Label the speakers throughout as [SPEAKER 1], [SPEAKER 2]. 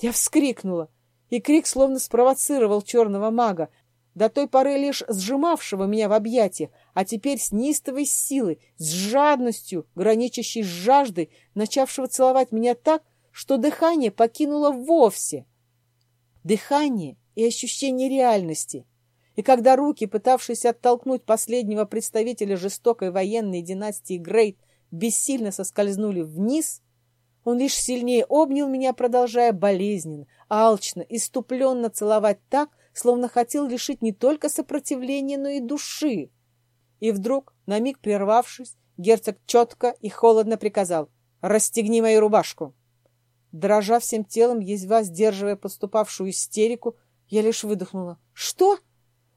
[SPEAKER 1] Я вскрикнула, и крик словно спровоцировал черного мага, до той поры лишь сжимавшего меня в объятиях, а теперь с неистовой силой, с жадностью, граничащей с жаждой, начавшего целовать меня так, что дыхание покинуло вовсе. Дыхание и ощущение реальности. И когда руки, пытавшиеся оттолкнуть последнего представителя жестокой военной династии Грейт, бессильно соскользнули вниз, он лишь сильнее обнял меня, продолжая болезненно, алчно, иступленно целовать так, словно хотел лишить не только сопротивления, но и души. И вдруг, на миг прервавшись, герцог четко и холодно приказал «Расстегни мою рубашку!» Дрожа всем телом, едва сдерживая поступавшую истерику, я лишь выдохнула. «Что?»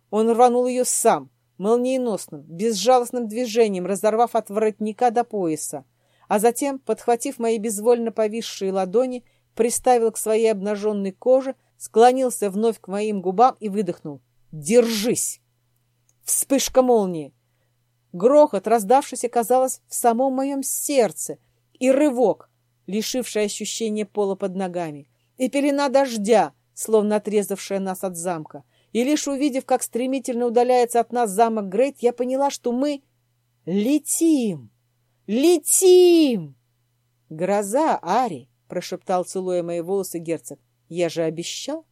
[SPEAKER 1] Он рванул ее сам, молниеносным, безжалостным движением, разорвав от воротника до пояса, а затем, подхватив мои безвольно повисшие ладони, приставил к своей обнаженной коже, склонился вновь к моим губам и выдохнул. «Держись!» Вспышка молнии. Грохот, раздавшийся, казалось, в самом моем сердце, и рывок, лишивший ощущения пола под ногами, и пелена дождя, словно отрезавшая нас от замка. И лишь увидев, как стремительно удаляется от нас замок Грейт, я поняла, что мы летим, летим. Гроза, Ари, прошептал, целуя мои волосы герцог. Я же обещал.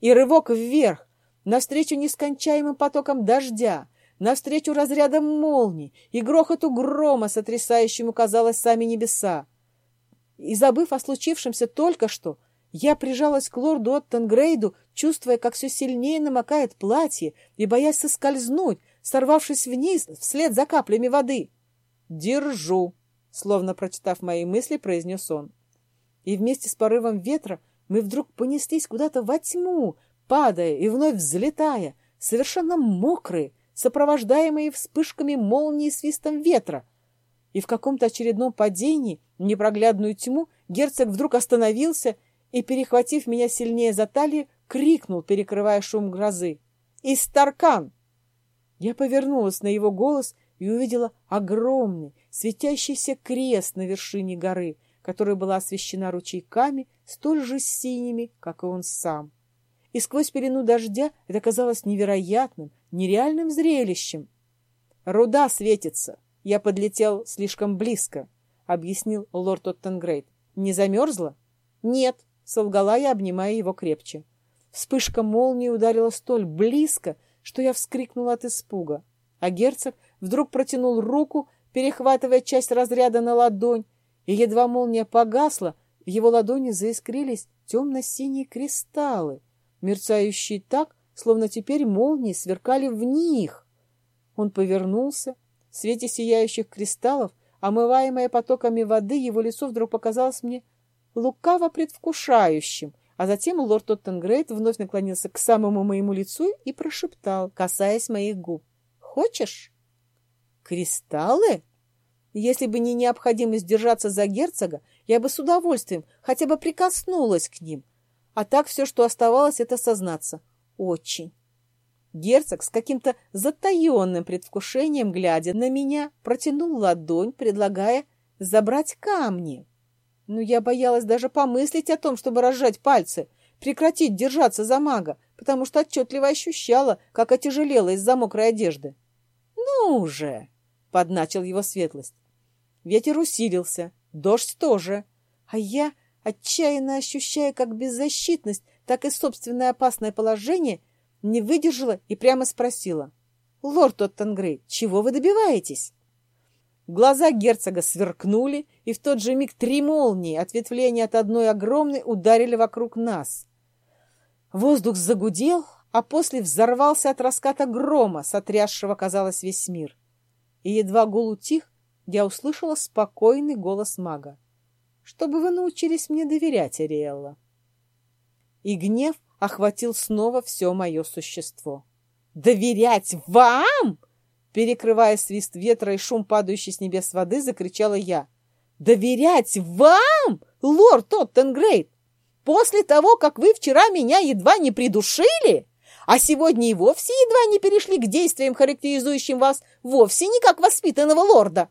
[SPEAKER 1] И рывок вверх, навстречу нескончаемым потокам дождя, навстречу разрядам молний и грохоту грома, сотрясающему, казалось, сами небеса. И забыв о случившемся только что, я прижалась к лорду Оттенгрейду, чувствуя, как все сильнее намокает платье, и боясь соскользнуть, сорвавшись вниз вслед за каплями воды. «Держу!» — словно прочитав мои мысли, произнес он. И вместе с порывом ветра мы вдруг понеслись куда-то во тьму, падая и вновь взлетая, совершенно мокрые, сопровождаемые вспышками молнии и свистом ветра. И в каком-то очередном падении в непроглядную тьму герцог вдруг остановился и, перехватив меня сильнее за талию, крикнул, перекрывая шум грозы. «Истаркан!» Я повернулась на его голос и увидела огромный, светящийся крест на вершине горы, которая была освещена ручейками, столь же синими, как и он сам. И сквозь пелену дождя это казалось невероятным, нереальным зрелищем. «Руда светится. Я подлетел слишком близко», — объяснил лорд Оттенгрейд. «Не замерзла?» «Нет», — солгала я, обнимая его крепче. Вспышка молнии ударила столь близко, что я вскрикнула от испуга. А герцог вдруг протянул руку, перехватывая часть разряда на ладонь, и едва молния погасла, в его ладони заискрились темно-синие кристаллы, мерцающие так, словно теперь молнии сверкали в них. Он повернулся. В свете сияющих кристаллов, омываемое потоками воды, его лицо вдруг показалось мне лукаво предвкушающим, а затем лорд Тоттенгрейд вновь наклонился к самому моему лицу и прошептал, касаясь моих губ. «Хочешь?» «Кристаллы?» Если бы не необходимость держаться за герцога, я бы с удовольствием хотя бы прикоснулась к ним. А так все, что оставалось, это сознаться. Очень. Герцог с каким-то затаенным предвкушением, глядя на меня, протянул ладонь, предлагая забрать камни. Но я боялась даже помыслить о том, чтобы разжать пальцы, прекратить держаться за мага, потому что отчетливо ощущала, как отяжелела из-за мокрой одежды. «Ну же!» — подначил его светлость. Ветер усилился, дождь тоже, а я, отчаянно ощущая как беззащитность, так и собственное опасное положение, не выдержала и прямо спросила. «Лорд Оттенгрей, чего вы добиваетесь?» Глаза герцога сверкнули, и в тот же миг три молнии, ответвления от одной огромной, ударили вокруг нас. Воздух загудел, а после взорвался от раската грома, сотрясшего, казалось, весь мир. И едва гул утих, я услышала спокойный голос мага. «Чтобы вы научились мне доверять, Ариэлла». И гнев охватил снова все мое существо. «Доверять вам?» Перекрывая свист ветра и шум падающей с небес воды, закричала я. «Доверять вам, лорд Тоттенгрейд? После того, как вы вчера меня едва не придушили, а сегодня и вовсе едва не перешли к действиям, характеризующим вас вовсе не как воспитанного лорда?»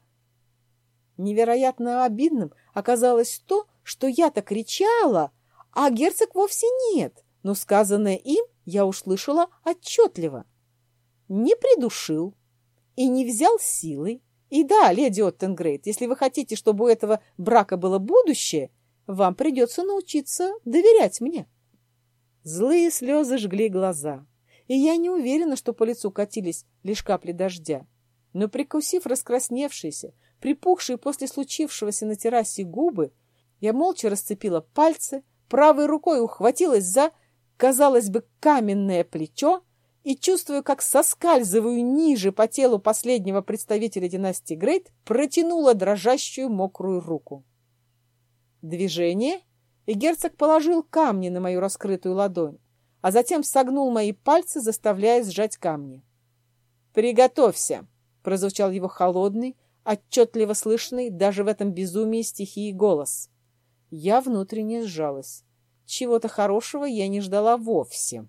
[SPEAKER 1] Невероятно обидным оказалось то, что я-то кричала, а герцог вовсе нет, но сказанное им я услышала отчетливо. Не придушил и не взял силой. И да, леди Оттенгрейд, если вы хотите, чтобы у этого брака было будущее, вам придется научиться доверять мне. Злые слезы жгли глаза, и я не уверена, что по лицу катились лишь капли дождя. Но, прикусив раскрасневшиеся, припухшие после случившегося на террасе губы, я молча расцепила пальцы, правой рукой ухватилась за, казалось бы, каменное плечо и, чувствуя, как соскальзываю ниже по телу последнего представителя династии Грейт, протянула дрожащую мокрую руку. Движение, и герцог положил камни на мою раскрытую ладонь, а затем согнул мои пальцы, заставляя сжать камни. «Приготовься!» — прозвучал его холодный, отчетливо слышный даже в этом безумии стихии голос. Я внутренне сжалась. Чего-то хорошего я не ждала вовсе.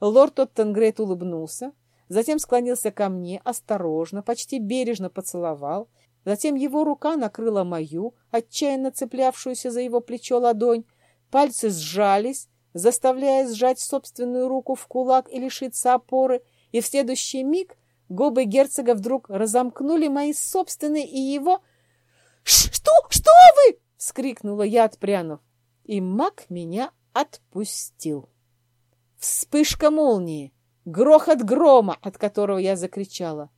[SPEAKER 1] Лорд Оттенгрейд улыбнулся, затем склонился ко мне, осторожно, почти бережно поцеловал, затем его рука накрыла мою, отчаянно цеплявшуюся за его плечо ладонь, пальцы сжались, заставляя сжать собственную руку в кулак и лишиться опоры, и в следующий миг губы герцога вдруг разомкнули мои собственные и его... «Что? Что вы?» — вскрикнула я, отпрянув. И маг меня отпустил. Вспышка молнии, грохот грома, от которого я закричала,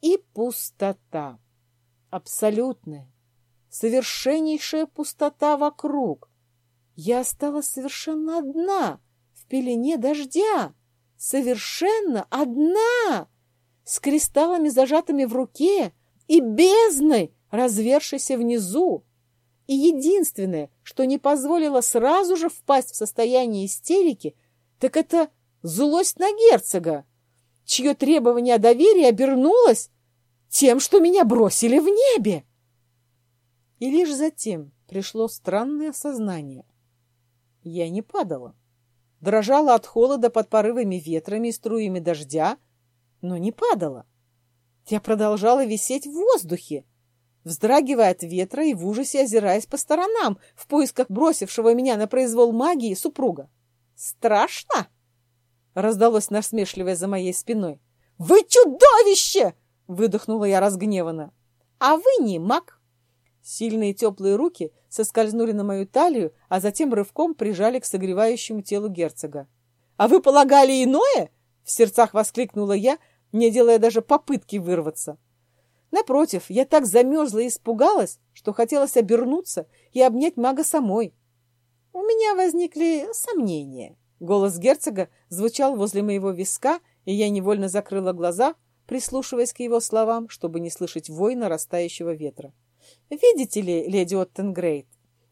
[SPEAKER 1] и пустота. Абсолютная, совершеннейшая пустота вокруг. Я осталась совершенно одна, в пелене дождя, совершенно одна, с кристаллами, зажатыми в руке, и бездной, развершейся внизу. И единственное, что не позволило сразу же впасть в состояние истерики, так это злость на герцога, чье требование о доверии обернулось тем, что меня бросили в небе. И лишь затем пришло странное осознание. Я не падала. Дрожала от холода под порывами ветрами и струями дождя, но не падала. Я продолжала висеть в воздухе, вздрагивая от ветра и в ужасе озираясь по сторонам в поисках бросившего меня на произвол магии супруга. «Страшно?» — раздалось насмешливое за моей спиной. «Вы чудовище!» — выдохнула я разгневанно. «А вы не маг!» Сильные теплые руки соскользнули на мою талию, а затем рывком прижали к согревающему телу герцога. «А вы полагали иное?» — в сердцах воскликнула я, не делая даже попытки вырваться. Напротив, я так замерзла и испугалась, что хотелось обернуться и обнять мага самой. У меня возникли сомнения. Голос герцога звучал возле моего виска, и я невольно закрыла глаза, прислушиваясь к его словам, чтобы не слышать вой нарастающего ветра. «Видите ли, леди Оттенгрейд,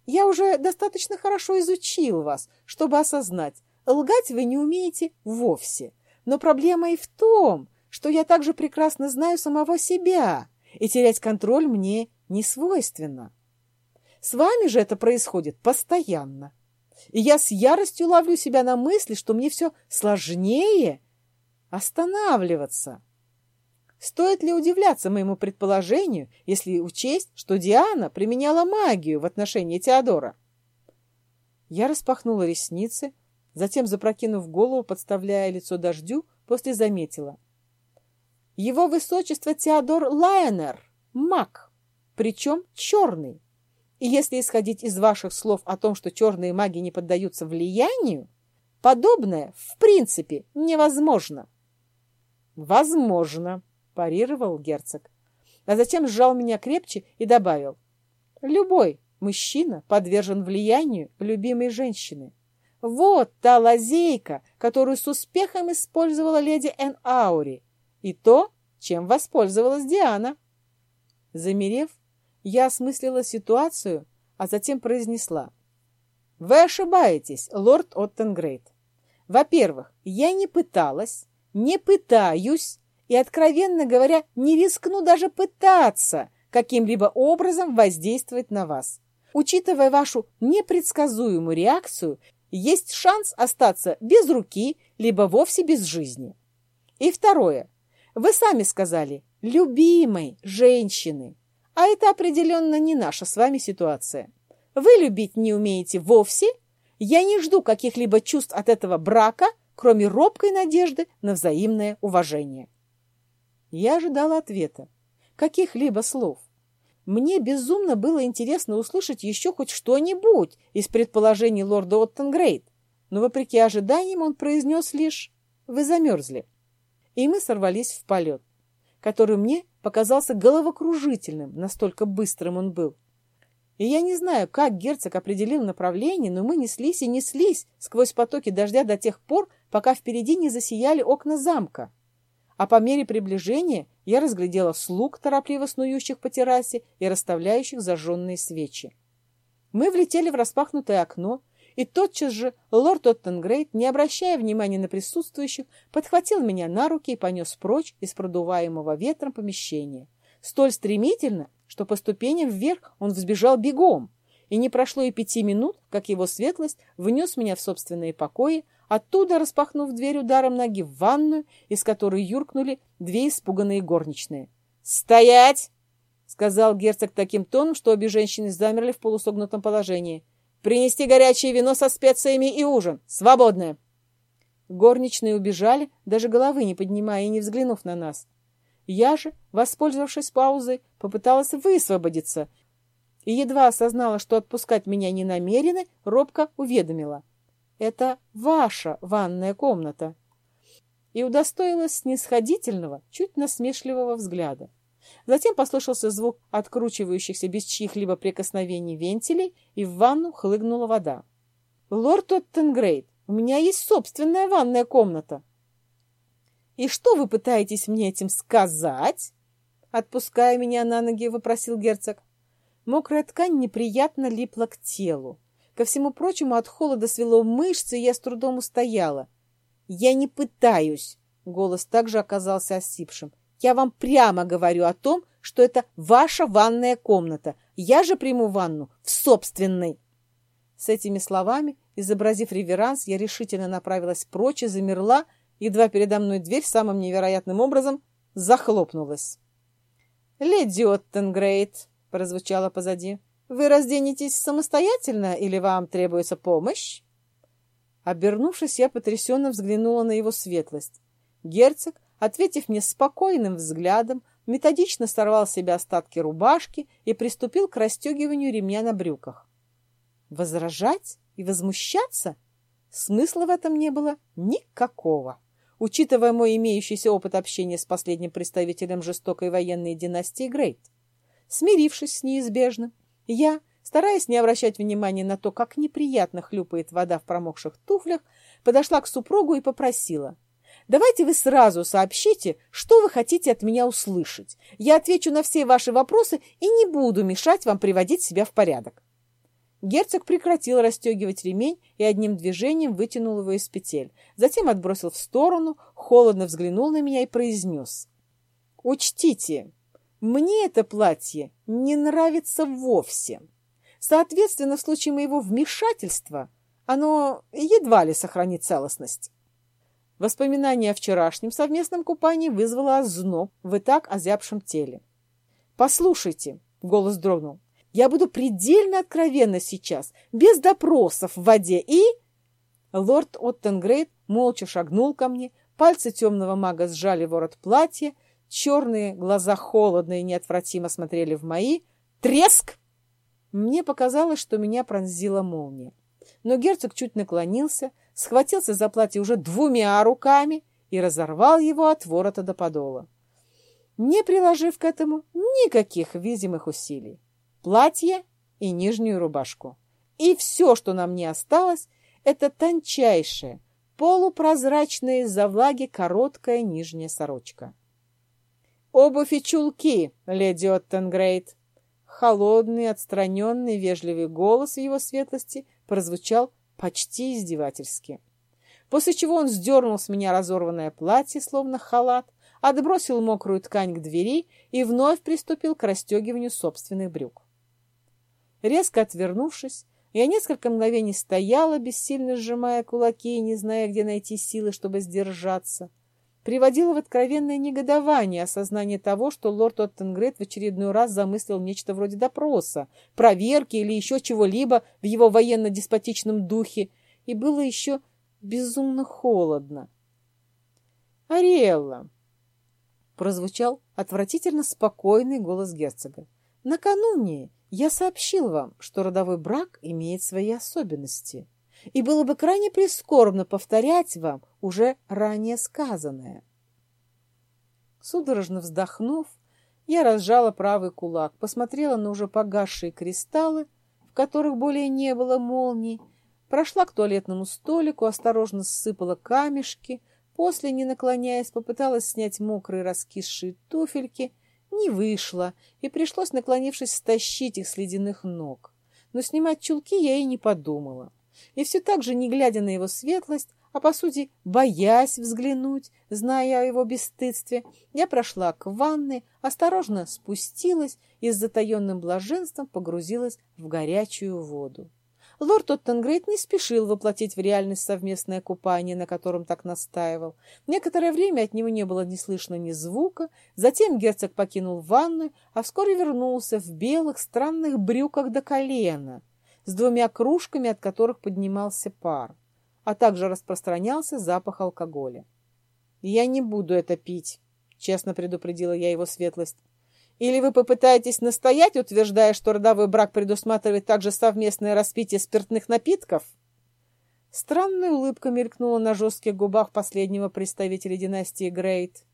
[SPEAKER 1] я уже достаточно хорошо изучил вас, чтобы осознать, лгать вы не умеете вовсе. Но проблема и в том, что я также прекрасно знаю самого себя, и терять контроль мне не свойственно. С вами же это происходит постоянно. И я с яростью ловлю себя на мысли, что мне все сложнее останавливаться. Стоит ли удивляться моему предположению, если учесть, что Диана применяла магию в отношении Теодора? Я распахнула ресницы, затем, запрокинув голову, подставляя лицо дождю, после заметила. Его высочество Теодор Лайонер, маг, причем черный. И если исходить из ваших слов о том, что черные маги не поддаются влиянию, подобное, в принципе, невозможно. Возможно, парировал герцог, а затем сжал меня крепче и добавил. Любой мужчина подвержен влиянию любимой женщины. Вот та лазейка, которую с успехом использовала леди Эн Аури, и то, чем воспользовалась Диана. Замерев, я осмыслила ситуацию, а затем произнесла. «Вы ошибаетесь, лорд Оттенгрейд. Во-первых, я не пыталась, не пытаюсь и, откровенно говоря, не рискну даже пытаться каким-либо образом воздействовать на вас. Учитывая вашу непредсказуемую реакцию, есть шанс остаться без руки, либо вовсе без жизни. И второе. Вы сами сказали «любимой женщины». А это определенно не наша с вами ситуация. Вы любить не умеете вовсе, Я не жду каких-либо чувств от этого брака, кроме робкой надежды на взаимное уважение. Я ожидала ответа, каких-либо слов. Мне безумно было интересно услышать еще хоть что-нибудь из предположений лорда Оттенгрейд, но, вопреки ожиданиям, он произнес лишь «Вы замерзли». И мы сорвались в полет, который мне показался головокружительным, настолько быстрым он был. И я не знаю, как герцог определил направление, но мы неслись и неслись сквозь потоки дождя до тех пор, пока впереди не засияли окна замка. А по мере приближения я разглядела слуг, торопливо снующих по террасе и расставляющих зажженные свечи. Мы влетели в распахнутое окно, и тотчас же лорд Оттенгрейд, не обращая внимания на присутствующих, подхватил меня на руки и понес прочь из продуваемого ветром помещения. Столь стремительно, что по ступеням вверх он взбежал бегом, и не прошло и пяти минут, как его светлость внес меня в собственные покои, оттуда распахнув дверь ударом ноги в ванную, из которой юркнули две испуганные горничные. «Стоять!» — сказал герцог таким тоном, что обе женщины замерли в полусогнутом положении. «Принести горячее вино со специями и ужин! Свободное!» Горничные убежали, даже головы не поднимая и не взглянув на нас. Я же, воспользовавшись паузой, попыталась высвободиться и едва осознала, что отпускать меня не намерены, робко уведомила. «Это ваша ванная комната» и удостоилась снисходительного, чуть насмешливого взгляда. Затем послышался звук откручивающихся без чьих-либо прикосновений вентилей, и в ванну хлыгнула вода. «Лорд Оттенгрейд, у меня есть собственная ванная комната!» «И что вы пытаетесь мне этим сказать?» Отпуская меня на ноги, вопросил герцог. Мокрая ткань неприятно липла к телу. Ко всему прочему, от холода свело мышцы, и я с трудом устояла. «Я не пытаюсь!» — голос также оказался осипшим. «Я вам прямо говорю о том, что это ваша ванная комната. Я же приму ванну в собственной!» С этими словами, изобразив реверанс, я решительно направилась прочь и замерла, едва передо мной дверь самым невероятным образом захлопнулась. «Леди Оттенгрейд», — прозвучало позади, — «вы разденетесь самостоятельно или вам требуется помощь?» Обернувшись, я потрясенно взглянула на его светлость. Герцог, ответив мне спокойным взглядом, методично сорвал с себя остатки рубашки и приступил к расстегиванию ремня на брюках. Возражать и возмущаться? Смысла в этом не было никакого. Учитывая мой имеющийся опыт общения с последним представителем жестокой военной династии Грейт. Смирившись с неизбежным, я, стараясь не обращать внимания на то, как неприятно хлюпает вода в промокших туфлях, подошла к супругу и попросила. «Давайте вы сразу сообщите, что вы хотите от меня услышать. Я отвечу на все ваши вопросы и не буду мешать вам приводить себя в порядок». Герцог прекратил расстегивать ремень и одним движением вытянул его из петель. Затем отбросил в сторону, холодно взглянул на меня и произнес. «Учтите, мне это платье не нравится вовсе. Соответственно, в случае моего вмешательства оно едва ли сохранит целостность». Воспоминание о вчерашнем совместном купании вызвало озноб в и так озябшем теле. «Послушайте», — голос дрогнул, я буду предельно откровенна сейчас, без допросов в воде и...» Лорд Оттенгрейд молча шагнул ко мне, пальцы темного мага сжали ворот платья, черные глаза холодно и неотвратимо смотрели в мои. Треск! Мне показалось, что меня пронзила молния. Но герцог чуть наклонился, схватился за платье уже двумя руками и разорвал его от ворота до подола, не приложив к этому никаких видимых усилий платье и нижнюю рубашку. И все, что нам не осталось, это тончайшая, полупрозрачная из-за влаги короткая нижняя сорочка. «Обувь и чулки, леди Оттенгрейд!» Холодный, отстраненный, вежливый голос его светлости прозвучал почти издевательски. После чего он сдернул с меня разорванное платье, словно халат, отбросил мокрую ткань к двери и вновь приступил к расстегиванию собственных брюк. Резко отвернувшись, я несколько мгновений стояла, бессильно сжимая кулаки и не зная, где найти силы, чтобы сдержаться. Приводило в откровенное негодование осознание того, что лорд Оттенгрейд в очередной раз замыслил нечто вроде допроса, проверки или еще чего-либо в его военно-деспотичном духе, и было еще безумно холодно. «Ариэлла!» — прозвучал отвратительно спокойный голос герцога. «Накануне я сообщил вам, что родовой брак имеет свои особенности, и было бы крайне прискорбно повторять вам уже ранее сказанное». Судорожно вздохнув, я разжала правый кулак, посмотрела на уже погасшие кристаллы, в которых более не было молний, прошла к туалетному столику, осторожно ссыпала камешки, после, не наклоняясь, попыталась снять мокрые раскисшие туфельки, не вышло, и пришлось, наклонившись, стащить их с ледяных ног. Но снимать чулки я и не подумала. И все так же, не глядя на его светлость, а, по сути, боясь взглянуть, зная о его бесстыдстве, я прошла к ванной, осторожно спустилась и с затаенным блаженством погрузилась в горячую воду. Лорд Оттенгрейд не спешил воплотить в реальность совместное купание, на котором так настаивал. Некоторое время от него не было ни слышно ни звука. Затем герцог покинул ванную, а вскоре вернулся в белых странных брюках до колена, с двумя кружками, от которых поднимался пар, а также распространялся запах алкоголя. «Я не буду это пить», — честно предупредила я его светлость. Или вы попытаетесь настоять, утверждая, что родовой брак предусматривает также совместное распитие спиртных напитков? Странная улыбка мелькнула на жестких губах последнего представителя династии Грейт.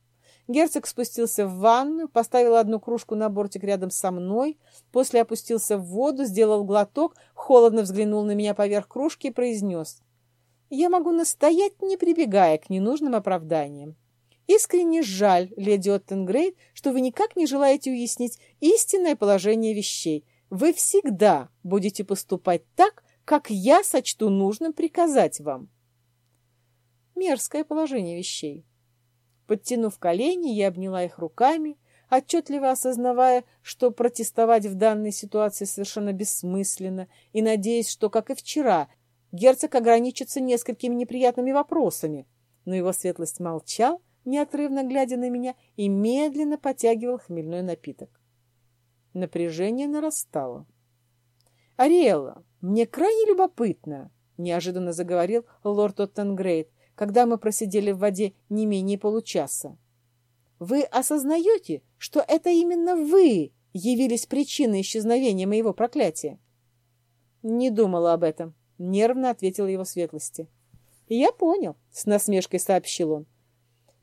[SPEAKER 1] Герцог спустился в ванную, поставил одну кружку на бортик рядом со мной, после опустился в воду, сделал глоток, холодно взглянул на меня поверх кружки и произнес. «Я могу настоять, не прибегая к ненужным оправданиям. Искренне жаль, леди Оттенгрейд, что вы никак не желаете уяснить истинное положение вещей. Вы всегда будете поступать так, как я сочту нужным приказать вам. Мерзкое положение вещей. Подтянув колени, я обняла их руками, отчетливо осознавая, что протестовать в данной ситуации совершенно бессмысленно, и надеясь, что, как и вчера, герцог ограничится несколькими неприятными вопросами. Но его светлость молчал, неотрывно глядя на меня, и медленно потягивал хмельной напиток. Напряжение нарастало. «Ариэлла, мне крайне любопытно», — неожиданно заговорил лорд Оттенгрейд, когда мы просидели в воде не менее получаса. «Вы осознаете, что это именно вы явились причиной исчезновения моего проклятия?» «Не думала об этом», — нервно ответила его светлости. «Я понял», — с насмешкой сообщил он.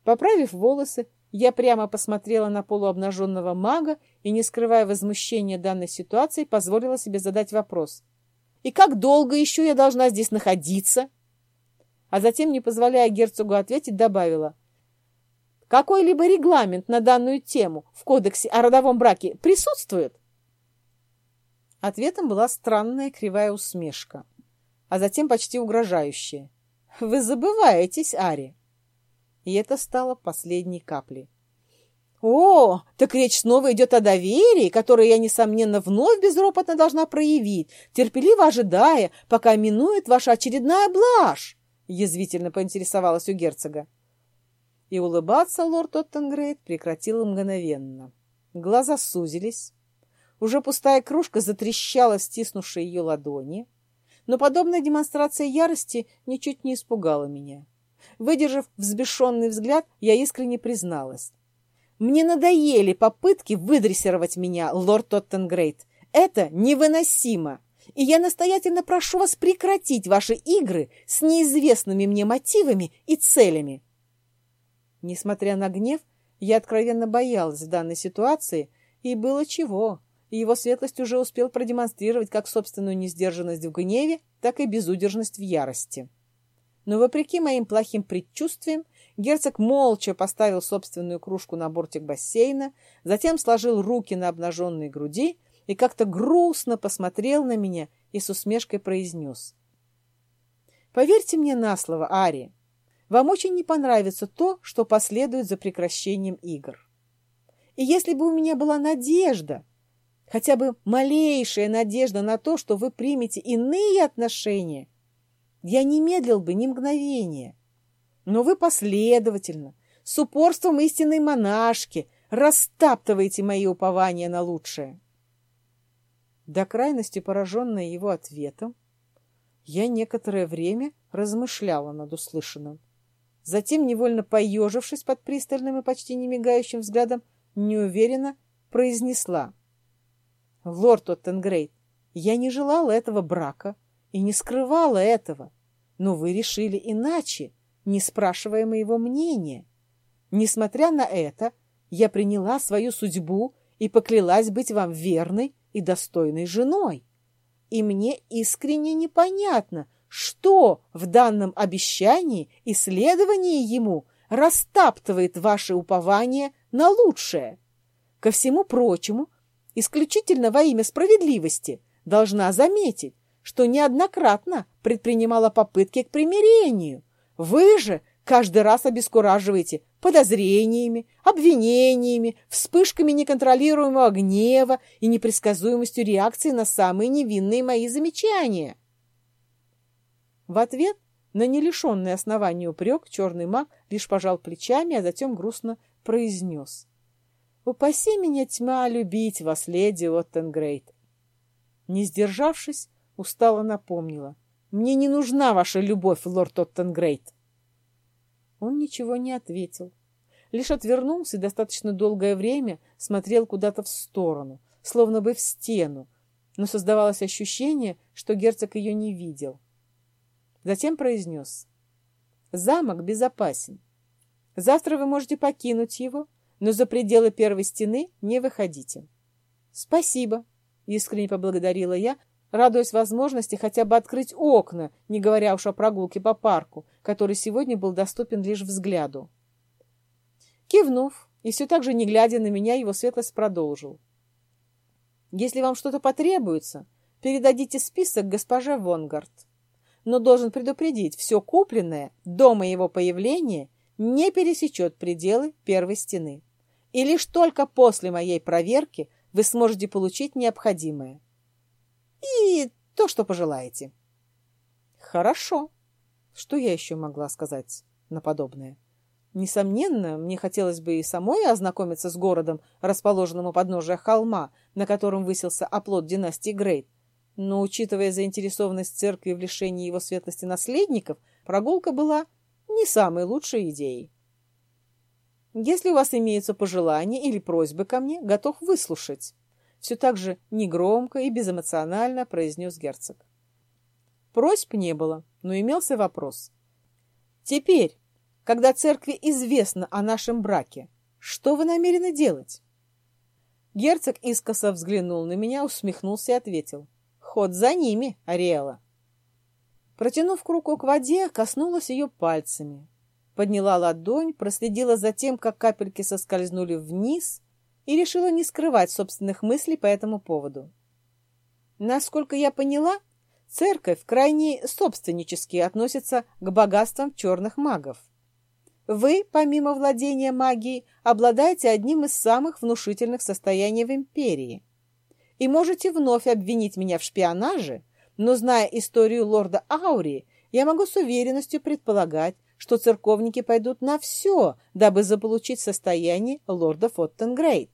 [SPEAKER 1] Поправив волосы, я прямо посмотрела на полуобнаженного мага и, не скрывая возмущения данной ситуации, позволила себе задать вопрос. «И как долго еще я должна здесь находиться?» А затем, не позволяя герцогу ответить, добавила. «Какой-либо регламент на данную тему в кодексе о родовом браке присутствует?» Ответом была странная кривая усмешка, а затем почти угрожающая. «Вы забываетесь, Ари!» и это стало последней каплей. «О, так речь снова идет о доверии, которое я, несомненно, вновь безропотно должна проявить, терпеливо ожидая, пока минует ваша очередная блажь!» — язвительно поинтересовалась у герцога. И улыбаться лорд Оттенгрейд прекратил мгновенно. Глаза сузились. Уже пустая кружка затрещала в ее ладони. Но подобная демонстрация ярости ничуть не испугала меня. Выдержав взбешенный взгляд, я искренне призналась. «Мне надоели попытки выдрессировать меня, лорд Тоттенгрейд. Это невыносимо, и я настоятельно прошу вас прекратить ваши игры с неизвестными мне мотивами и целями». Несмотря на гнев, я откровенно боялась в данной ситуации, и было чего. Его светлость уже успел продемонстрировать как собственную несдержанность в гневе, так и безудержность в ярости. Но, вопреки моим плохим предчувствиям, герцог молча поставил собственную кружку на бортик бассейна, затем сложил руки на обнаженной груди и как-то грустно посмотрел на меня и с усмешкой произнес. «Поверьте мне на слово, Ари, вам очень не понравится то, что последует за прекращением игр. И если бы у меня была надежда, хотя бы малейшая надежда на то, что вы примете иные отношения, я не медлил бы ни мгновения. Но вы последовательно, с упорством истинной монашки растаптываете мои упования на лучшее. До крайности пораженная его ответом, я некоторое время размышляла над услышанным. Затем, невольно поежившись под пристальным и почти не мигающим взглядом, неуверенно произнесла. «Лорд Оттенгрейд, я не желала этого брака и не скрывала этого, но вы решили иначе, не спрашивая моего мнения. Несмотря на это, я приняла свою судьбу и поклялась быть вам верной и достойной женой. И мне искренне непонятно, что в данном обещании и следовании ему растаптывает ваше упование на лучшее. Ко всему прочему, исключительно во имя справедливости, должна заметить, что неоднократно предпринимала попытки к примирению. Вы же каждый раз обескураживаете подозрениями, обвинениями, вспышками неконтролируемого гнева и непредсказуемостью реакции на самые невинные мои замечания. В ответ на нелишенный основания упрек черный маг лишь пожал плечами, а затем грустно произнес. «Упаси меня, тьма, любить вас, леди Оттенгрейд!» Не сдержавшись, устало напомнила. «Мне не нужна ваша любовь, лорд Оттенгрейд!» Он ничего не ответил. Лишь отвернулся и достаточно долгое время смотрел куда-то в сторону, словно бы в стену, но создавалось ощущение, что герцог ее не видел. Затем произнес. «Замок безопасен. Завтра вы можете покинуть его, но за пределы первой стены не выходите». «Спасибо», — искренне поблагодарила я, радуясь возможности хотя бы открыть окна, не говоря уж о прогулке по парку, который сегодня был доступен лишь взгляду. Кивнув, и все так же не глядя на меня, его светлость продолжил. «Если вам что-то потребуется, передадите список госпоже Вонгард но должен предупредить, все купленное до моего появления не пересечет пределы первой стены. И лишь только после моей проверки вы сможете получить необходимое. И то, что пожелаете. Хорошо. Что я еще могла сказать на подобное? Несомненно, мне хотелось бы и самой ознакомиться с городом, расположенным у подножия холма, на котором высился оплот династии Грейт, но, учитывая заинтересованность церкви в лишении его светлости наследников, прогулка была не самой лучшей идеей. Если у вас имеются пожелания или просьбы ко мне, готов выслушать. Все так же негромко и безэмоционально произнес герцог. Просьб не было, но имелся вопрос. Теперь, когда церкви известно о нашем браке, что вы намерены делать? Герцог искоса взглянул на меня, усмехнулся и ответил. Ход за ними, Ариэла. Протянув руку к воде, коснулась ее пальцами. Подняла ладонь, проследила за тем, как капельки соскользнули вниз и решила не скрывать собственных мыслей по этому поводу. Насколько я поняла, церковь крайне собственнически относится к богатствам черных магов. Вы, помимо владения магией, обладаете одним из самых внушительных состояний в империи – и можете вновь обвинить меня в шпионаже, но, зная историю лорда Аури, я могу с уверенностью предполагать, что церковники пойдут на все, дабы заполучить состояние лорда Фоттенгрейд.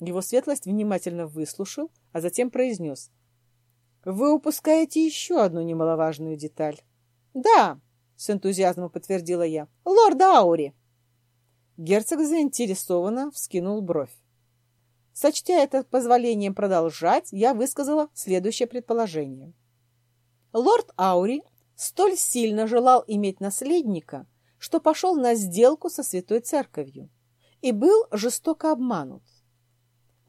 [SPEAKER 1] Его светлость внимательно выслушал, а затем произнес. «Вы упускаете еще одну немаловажную деталь». «Да», — с энтузиазмом подтвердила я, — «лорда Аури». Герцог заинтересованно вскинул бровь. Сочтя это позволением продолжать, я высказала следующее предположение. Лорд Аури столь сильно желал иметь наследника, что пошел на сделку со Святой Церковью и был жестоко обманут.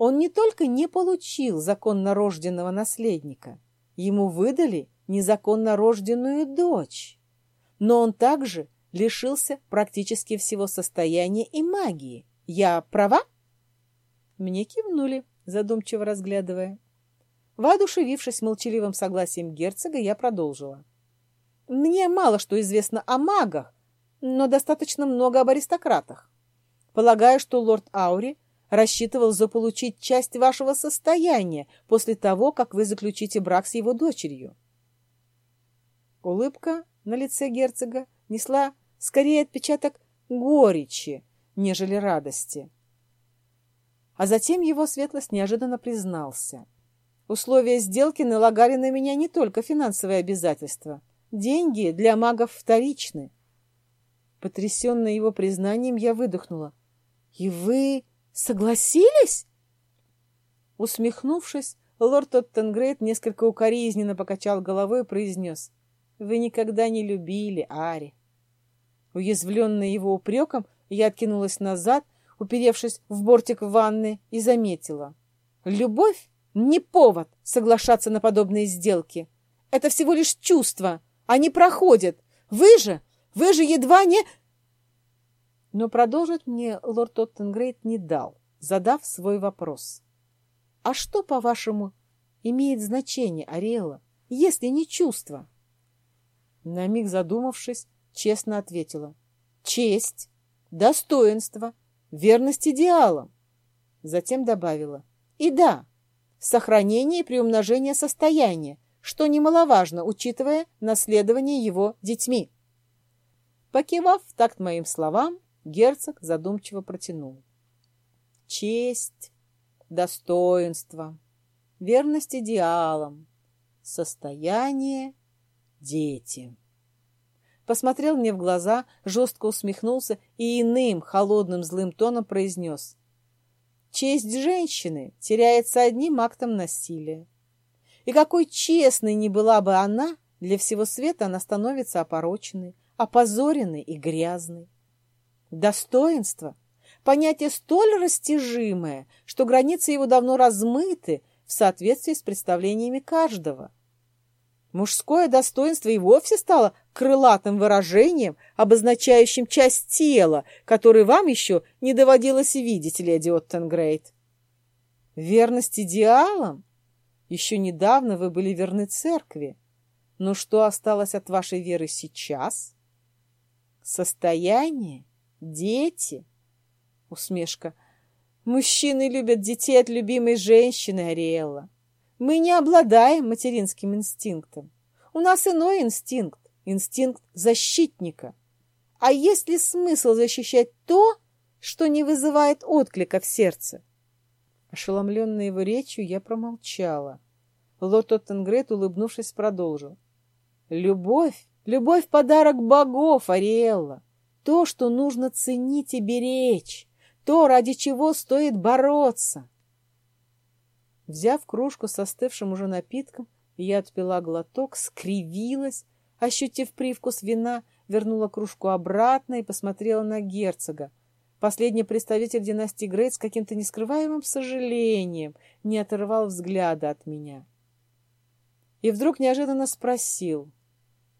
[SPEAKER 1] Он не только не получил законно рожденного наследника, ему выдали незаконно рожденную дочь, но он также лишился практически всего состояния и магии. Я права? Мне кивнули, задумчиво разглядывая. Воодушевившись молчаливым согласием герцога, я продолжила. Мне мало что известно о магах, но достаточно много об аристократах. Полагаю, что лорд Аури рассчитывал заполучить часть вашего состояния после того, как вы заключите брак с его дочерью. Улыбка на лице герцога несла скорее отпечаток горечи, нежели радости. А затем его светлость неожиданно признался. Условия сделки налагали на меня не только финансовые обязательства. Деньги для магов вторичны. Потрясенная его признанием, я выдохнула. «И вы согласились?» Усмехнувшись, лорд Оттенгрейд несколько укоризненно покачал головой и произнес. «Вы никогда не любили Ари». Уязвленная его упреком, я откинулась назад, уперевшись в бортик ванны, и заметила. «Любовь не повод соглашаться на подобные сделки. Это всего лишь чувства. Они проходят. Вы же, вы же едва не...» Но продолжить мне лорд Оттенгрейд не дал, задав свой вопрос. «А что, по-вашему, имеет значение, Ариэла, если не чувство?» На миг задумавшись, честно ответила. «Честь, достоинство, верность идеалам». Затем добавила. «И да, сохранение и приумножение состояния, что немаловажно, учитывая наследование его детьми». Покивав в такт моим словам, герцог задумчиво протянул. «Честь, достоинство, верность идеалам, состояние, дети» посмотрел мне в глаза, жестко усмехнулся и иным, холодным, злым тоном произнес. Честь женщины теряется одним актом насилия. И какой честной ни была бы она, для всего света она становится опороченной, опозоренной и грязной. Достоинство — понятие столь растяжимое, что границы его давно размыты в соответствии с представлениями каждого — Мужское достоинство и вовсе стало крылатым выражением, обозначающим часть тела, которой вам еще не доводилось видеть, леди Оттенгрейд. Верность идеалам? Еще недавно вы были верны церкви. Но что осталось от вашей веры сейчас? Состояние? Дети? Усмешка. Мужчины любят детей от любимой женщины, Ариэлла. Мы не обладаем материнским инстинктом. У нас иной инстинкт, инстинкт защитника. А есть ли смысл защищать то, что не вызывает отклика в сердце? Ошеломленная его речью, я промолчала. Лорд Оттенгрет, улыбнувшись, продолжил. «Любовь, любовь — подарок богов, Ариэлла. То, что нужно ценить и беречь, то, ради чего стоит бороться. Взяв кружку с остывшим уже напитком, я отпила глоток, скривилась, ощутив привкус вина, вернула кружку обратно и посмотрела на герцога. Последний представитель династии Грейт с каким-то нескрываемым сожалением не оторвал взгляда от меня. И вдруг неожиданно спросил.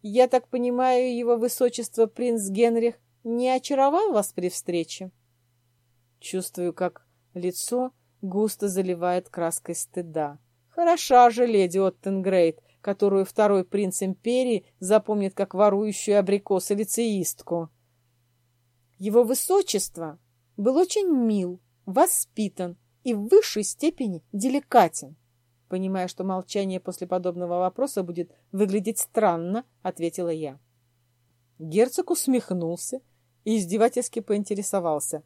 [SPEAKER 1] «Я так понимаю, его высочество принц Генрих не очаровал вас при встрече?» Чувствую, как лицо густо заливает краской стыда. Хороша же леди Оттенгрейд, которую второй принц империи запомнит как ворующую абрикосы лицеистку. Его высочество был очень мил, воспитан и в высшей степени деликатен. Понимая, что молчание после подобного вопроса будет выглядеть странно, ответила я. Герцог усмехнулся и издевательски поинтересовался.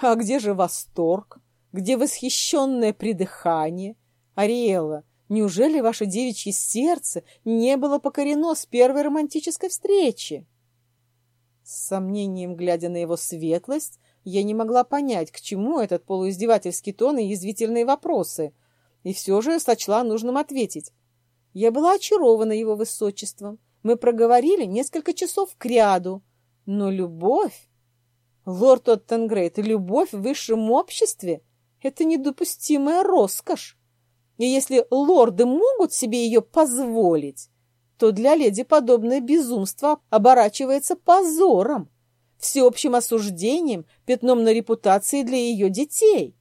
[SPEAKER 1] «А где же восторг? где восхищенное придыхание. Ариэла, неужели ваше девичье сердце не было покорено с первой романтической встречи? С сомнением, глядя на его светлость, я не могла понять, к чему этот полуиздевательский тон и язвительные вопросы, и все же сочла нужным ответить. Я была очарована его высочеством. Мы проговорили несколько часов кряду. Но любовь... Лорд Оттенгрейд, любовь в высшем обществе — это недопустимая роскошь. И если лорды могут себе ее позволить, то для леди подобное безумство оборачивается позором, всеобщим осуждением, пятном на репутации для ее детей.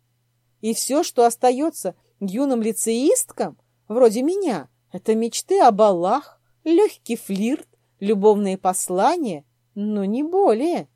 [SPEAKER 1] И все, что остается юным лицеисткам, вроде меня, это мечты о балах, легкий флирт, любовные послания, но не более.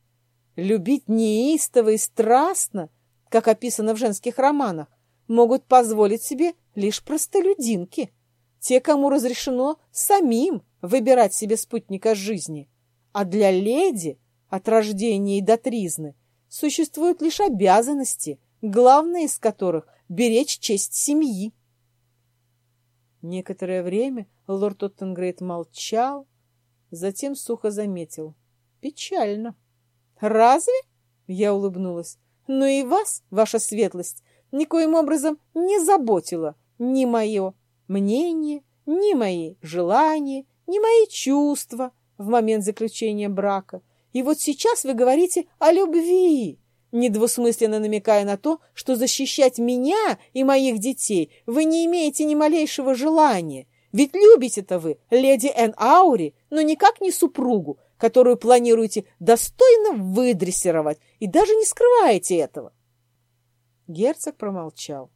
[SPEAKER 1] Любить неистово и страстно, как описано в женских романах, могут позволить себе лишь простолюдинки, те, кому разрешено самим выбирать себе спутника жизни. А для леди от рождения и до тризны, существуют лишь обязанности, главная из которых — беречь честь семьи. Некоторое время лорд Оттенгрейд молчал, затем сухо заметил. Печально. Разве? Я улыбнулась. Но и вас, ваша светлость, никоим образом не заботило ни мое мнение, ни мои желания, ни мои чувства в момент заключения брака. И вот сейчас вы говорите о любви, недвусмысленно намекая на то, что защищать меня и моих детей вы не имеете ни малейшего желания. Ведь любите-то вы леди Эн Аури, но никак не супругу, которую планируете достойно выдрессировать и даже не скрываете этого. Герцог промолчал.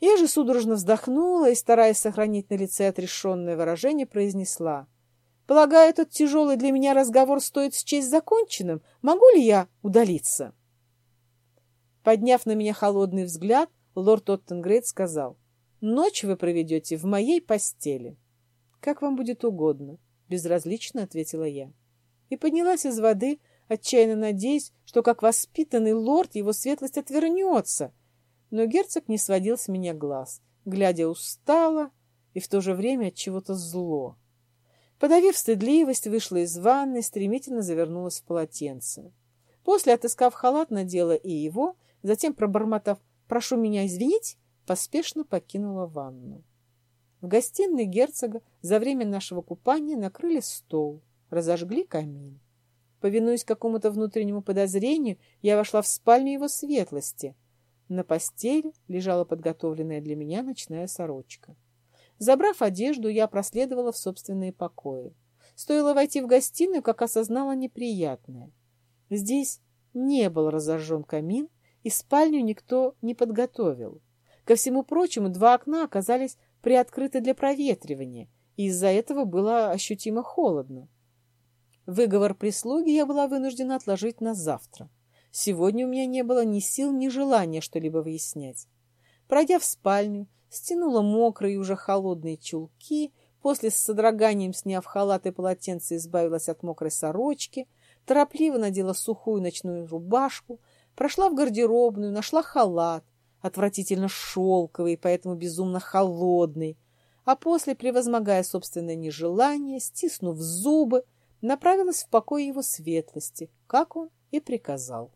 [SPEAKER 1] Я же судорожно вздохнула и, стараясь сохранить на лице отрешенное выражение, произнесла. «Полагаю, этот тяжелый для меня разговор стоит счесть законченным. Могу ли я удалиться?» Подняв на меня холодный взгляд, лорд Оттенгрейд сказал. «Ночь вы проведете в моей постели». «Как вам будет угодно», — безразлично ответила я. И поднялась из воды, отчаянно надеясь, что, как воспитанный лорд, его светлость отвернется — но герцог не сводил с меня глаз, глядя устало и в то же время от чего-то зло. Подавив стыдливость, вышла из ванны, стремительно завернулась в полотенце. После, отыскав халат, надела и его, затем, пробормотав «прошу меня извинить», поспешно покинула ванну. В гостиной герцога за время нашего купания накрыли стол, разожгли камин. Повинуясь какому-то внутреннему подозрению, я вошла в спальню его светлости — на постели лежала подготовленная для меня ночная сорочка. Забрав одежду, я проследовала в собственные покои. Стоило войти в гостиную, как осознала неприятное. Здесь не был разожжен камин, и спальню никто не подготовил. Ко всему прочему, два окна оказались приоткрыты для проветривания, и из-за этого было ощутимо холодно. Выговор прислуги я была вынуждена отложить на завтра. Сегодня у меня не было ни сил, ни желания что-либо выяснять. Пройдя в спальню, стянула мокрые уже холодные чулки, после с содроганием сняв халат и полотенце, избавилась от мокрой сорочки, торопливо надела сухую ночную рубашку, прошла в гардеробную, нашла халат, отвратительно шелковый, поэтому безумно холодный, а после, превозмогая собственное нежелание, стиснув зубы, направилась в покой его светлости, как он и приказал.